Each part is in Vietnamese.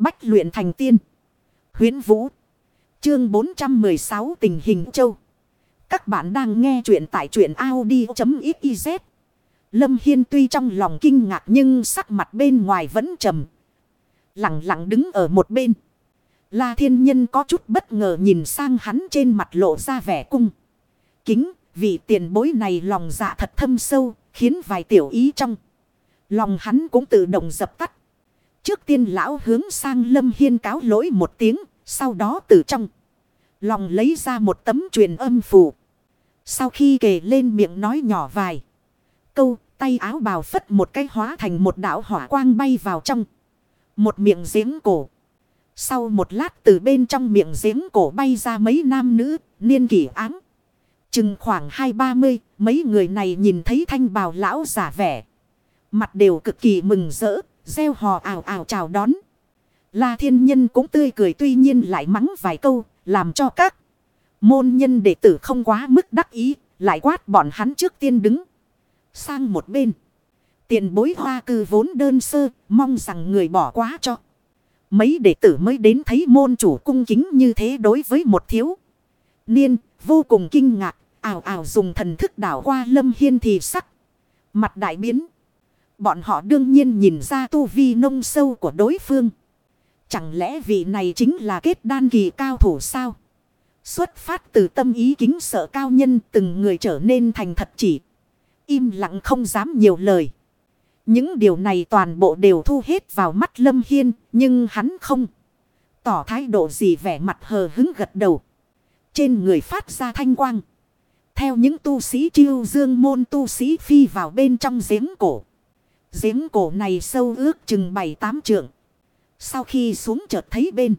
Bách luyện thành tiên. Huyến Vũ. Chương 416 tình hình châu. Các bạn đang nghe truyện tại truyện Audi.xyz. Lâm Hiên tuy trong lòng kinh ngạc nhưng sắc mặt bên ngoài vẫn trầm. Lặng lặng đứng ở một bên. La thiên nhân có chút bất ngờ nhìn sang hắn trên mặt lộ ra vẻ cung. Kính, vị tiền bối này lòng dạ thật thâm sâu, khiến vài tiểu ý trong. Lòng hắn cũng tự động dập tắt. Trước tiên lão hướng sang lâm hiên cáo lỗi một tiếng, sau đó từ trong. Lòng lấy ra một tấm truyền âm phù. Sau khi kể lên miệng nói nhỏ vài. Câu tay áo bào phất một cái hóa thành một đạo hỏa quang bay vào trong. Một miệng giếng cổ. Sau một lát từ bên trong miệng giếng cổ bay ra mấy nam nữ, niên kỷ áng. Chừng khoảng hai ba mươi, mấy người này nhìn thấy thanh bào lão giả vẻ. Mặt đều cực kỳ mừng rỡ, gieo hò ảo ảo chào đón. La thiên nhân cũng tươi cười tuy nhiên lại mắng vài câu, làm cho các môn nhân đệ tử không quá mức đắc ý, lại quát bọn hắn trước tiên đứng. Sang một bên. Tiền bối hoa cư vốn đơn sơ, mong rằng người bỏ quá cho. Mấy đệ tử mới đến thấy môn chủ cung kính như thế đối với một thiếu. Niên, vô cùng kinh ngạc, ảo ảo dùng thần thức đảo qua lâm hiên thì sắc. Mặt đại biến. Bọn họ đương nhiên nhìn ra tu vi nông sâu của đối phương. Chẳng lẽ vị này chính là kết đan kỳ cao thủ sao? Xuất phát từ tâm ý kính sợ cao nhân từng người trở nên thành thật chỉ. Im lặng không dám nhiều lời. Những điều này toàn bộ đều thu hết vào mắt Lâm Hiên, nhưng hắn không tỏ thái độ gì vẻ mặt hờ hứng gật đầu. Trên người phát ra thanh quang. Theo những tu sĩ chiêu dương môn tu sĩ phi vào bên trong giếng cổ. Giếng cổ này sâu ước chừng bảy tám trượng. Sau khi xuống chợt thấy bên.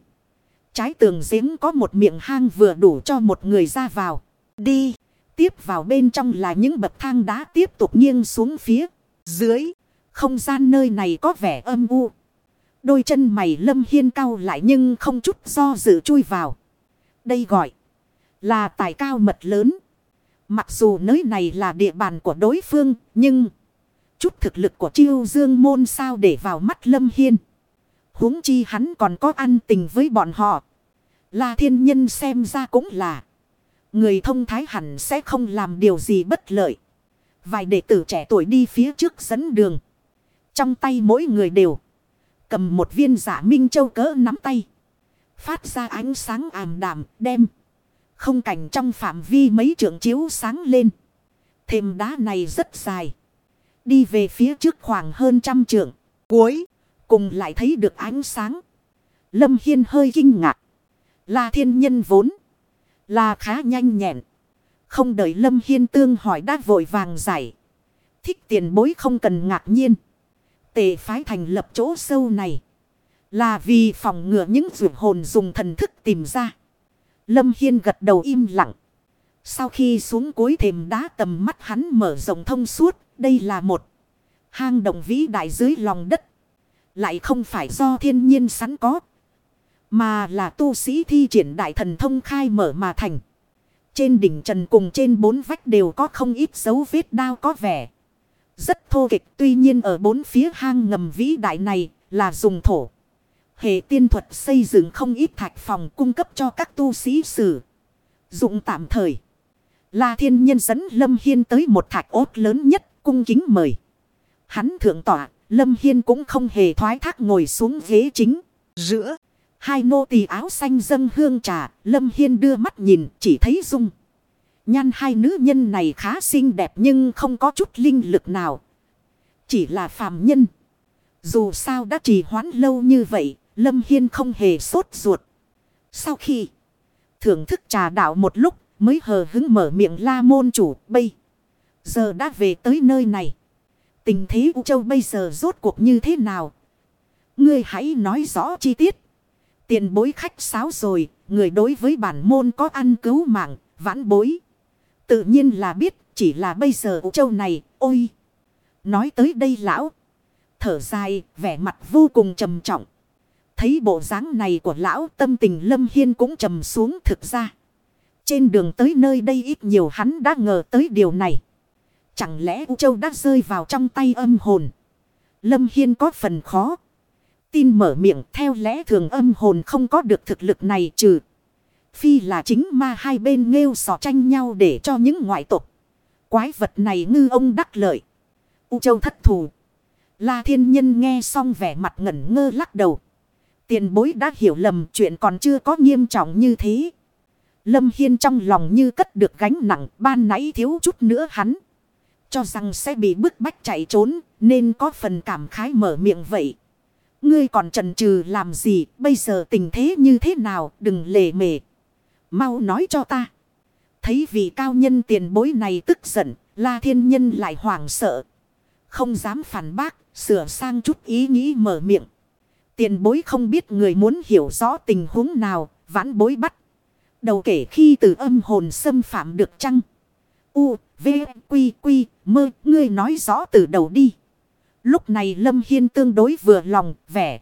Trái tường giếng có một miệng hang vừa đủ cho một người ra vào. Đi. Tiếp vào bên trong là những bậc thang đá tiếp tục nghiêng xuống phía dưới. Không gian nơi này có vẻ âm u. Đôi chân mày lâm hiên cao lại nhưng không chút do dự chui vào. Đây gọi là tài cao mật lớn. Mặc dù nơi này là địa bàn của đối phương, nhưng chút thực lực của chiêu dương môn sao để vào mắt lâm hiên. huống chi hắn còn có ăn tình với bọn họ. Là thiên nhân xem ra cũng là. Người thông thái hẳn sẽ không làm điều gì bất lợi. Vài đệ tử trẻ tuổi đi phía trước dẫn đường. Trong tay mỗi người đều. Cầm một viên giả minh châu cỡ nắm tay. Phát ra ánh sáng ảm đạm, đem. Không cảnh trong phạm vi mấy trượng chiếu sáng lên. Thềm đá này rất dài. Đi về phía trước khoảng hơn trăm trượng. Cuối. Cùng lại thấy được ánh sáng. Lâm Hiên hơi kinh ngạc. Là thiên nhân vốn. Là khá nhanh nhẹn. Không đợi Lâm Hiên tương hỏi đã vội vàng giải. Thích tiền bối không cần ngạc nhiên. Tề phái thành lập chỗ sâu này. Là vì phòng ngừa những rượu hồn dùng thần thức tìm ra. Lâm Hiên gật đầu im lặng. Sau khi xuống cuối thềm đá tầm mắt hắn mở rộng thông suốt. Đây là một hang động vĩ đại dưới lòng đất. Lại không phải do thiên nhiên sẵn có. Mà là tu sĩ thi triển đại thần thông khai mở mà thành. Trên đỉnh trần cùng trên bốn vách đều có không ít dấu vết đao có vẻ. Rất thô kịch tuy nhiên ở bốn phía hang ngầm vĩ đại này là dùng thổ. Hệ tiên thuật xây dựng không ít thạch phòng cung cấp cho các tu sĩ sử. Dụng tạm thời. Là thiên nhân dẫn Lâm Hiên tới một thạch ốt lớn nhất cung kính mời. Hắn thượng tỏa, Lâm Hiên cũng không hề thoái thác ngồi xuống ghế chính. Giữa, hai nô tỳ áo xanh dâng hương trà, Lâm Hiên đưa mắt nhìn, chỉ thấy dung. Nhăn hai nữ nhân này khá xinh đẹp nhưng không có chút linh lực nào. Chỉ là phàm nhân. Dù sao đã trì hoãn lâu như vậy, Lâm Hiên không hề sốt ruột. Sau khi thưởng thức trà đạo một lúc mới hờ hứng mở miệng la môn chủ bây. Giờ đã về tới nơi này. Tình thế U Châu bây giờ rốt cuộc như thế nào? Ngươi hãy nói rõ chi tiết. Tiền bối khách sáo rồi, người đối với bản môn có ăn cứu mạng, vãn bối. Tự nhiên là biết, chỉ là bây giờ U Châu này, ôi! Nói tới đây lão. Thở dài, vẻ mặt vô cùng trầm trọng. Thấy bộ dáng này của lão tâm tình Lâm Hiên cũng trầm xuống thực ra. Trên đường tới nơi đây ít nhiều hắn đã ngờ tới điều này. Chẳng lẽ U Châu đã rơi vào trong tay âm hồn. Lâm Hiên có phần khó. tin mở miệng, theo lẽ thường âm hồn không có được thực lực này trừ. Phi là chính ma hai bên nghêu sò tranh nhau để cho những ngoại tục. Quái vật này ngư ông đắc lợi. U châu thất thù. La thiên nhân nghe xong vẻ mặt ngẩn ngơ lắc đầu. Tiền bối đã hiểu lầm, chuyện còn chưa có nghiêm trọng như thế. Lâm Hiên trong lòng như cất được gánh nặng, ban nãy thiếu chút nữa hắn. Cho rằng sẽ bị bức bách chạy trốn nên có phần cảm khái mở miệng vậy. Ngươi còn trần trừ làm gì bây giờ tình thế như thế nào đừng lề mề. Mau nói cho ta. Thấy vị cao nhân tiền bối này tức giận la thiên nhân lại hoảng sợ. Không dám phản bác sửa sang chút ý nghĩ mở miệng. Tiền bối không biết người muốn hiểu rõ tình huống nào vãn bối bắt. Đầu kể khi từ âm hồn xâm phạm được chăng? U, V, ngươi nói rõ từ đầu đi. Lúc này Lâm Hiên tương đối vừa lòng, vẻ.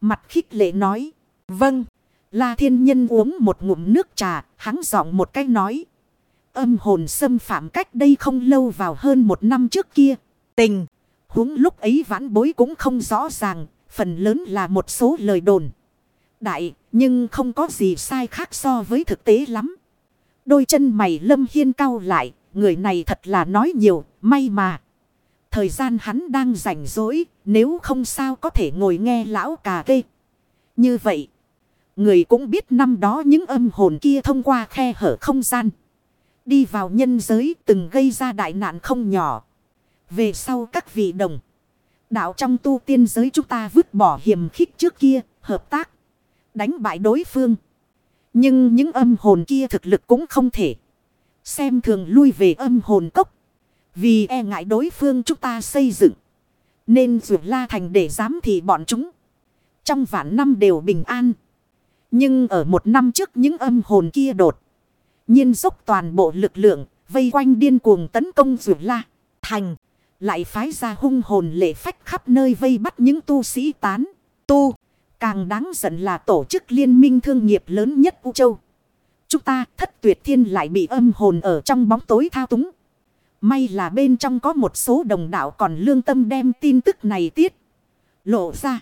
Mặt khích lệ nói. Vâng. La thiên nhân uống một ngụm nước trà, hắn giọng một cái nói. Âm hồn xâm phạm cách đây không lâu vào hơn một năm trước kia. Tình. huống lúc ấy vãn bối cũng không rõ ràng, phần lớn là một số lời đồn. Đại, nhưng không có gì sai khác so với thực tế lắm. Đôi chân mày lâm hiên cao lại, người này thật là nói nhiều, may mà. Thời gian hắn đang rảnh rỗi, nếu không sao có thể ngồi nghe lão cà kê. Như vậy, người cũng biết năm đó những âm hồn kia thông qua khe hở không gian. Đi vào nhân giới từng gây ra đại nạn không nhỏ. Về sau các vị đồng. Đạo trong tu tiên giới chúng ta vứt bỏ hiểm khích trước kia, hợp tác. Đánh bại đối phương. Nhưng những âm hồn kia thực lực cũng không thể. Xem thường lui về âm hồn cốc. Vì e ngại đối phương chúng ta xây dựng. Nên dù la thành để dám thì bọn chúng. Trong vạn năm đều bình an. Nhưng ở một năm trước những âm hồn kia đột. nhiên dốc toàn bộ lực lượng. Vây quanh điên cuồng tấn công dù la. Thành. Lại phái ra hung hồn lệ phách khắp nơi vây bắt những tu sĩ tán. Tu. Càng đáng giận là tổ chức liên minh thương nghiệp lớn nhất U Châu. Chúng ta thất tuyệt thiên lại bị âm hồn ở trong bóng tối thao túng. May là bên trong có một số đồng đạo còn lương tâm đem tin tức này tiết. Lộ ra.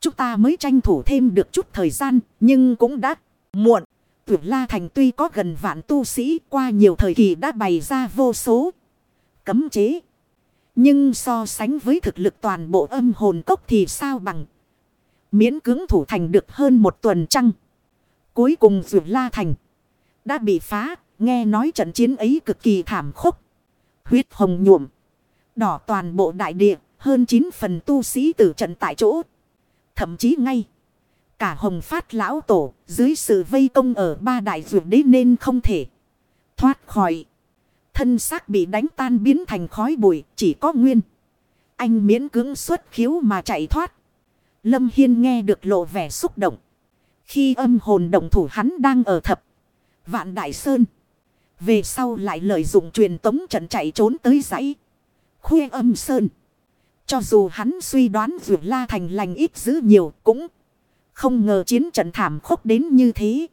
Chúng ta mới tranh thủ thêm được chút thời gian. Nhưng cũng đã muộn. Tuyệt La Thành tuy có gần vạn tu sĩ, qua nhiều thời kỳ đã bày ra vô số. Cấm chế. Nhưng so sánh với thực lực toàn bộ âm hồn cốc thì sao bằng. Miễn cứng thủ thành được hơn một tuần trăng. Cuối cùng Dược La Thành. Đã bị phá. Nghe nói trận chiến ấy cực kỳ thảm khốc. Huyết hồng nhuộm. Đỏ toàn bộ đại địa. Hơn 9 phần tu sĩ tử trận tại chỗ. Thậm chí ngay. Cả hồng phát lão tổ. Dưới sự vây công ở ba đại dược đế nên không thể. Thoát khỏi. Thân xác bị đánh tan biến thành khói bụi. Chỉ có nguyên. Anh miễn cưỡng xuất khiếu mà chạy thoát. Lâm Hiên nghe được lộ vẻ xúc động. Khi âm hồn động thủ hắn đang ở thập. Vạn Đại Sơn. Về sau lại lợi dụng truyền tống trận chạy trốn tới dãy. Khuê âm Sơn. Cho dù hắn suy đoán dù la thành lành ít dữ nhiều cũng không ngờ chiến trận thảm khốc đến như thế.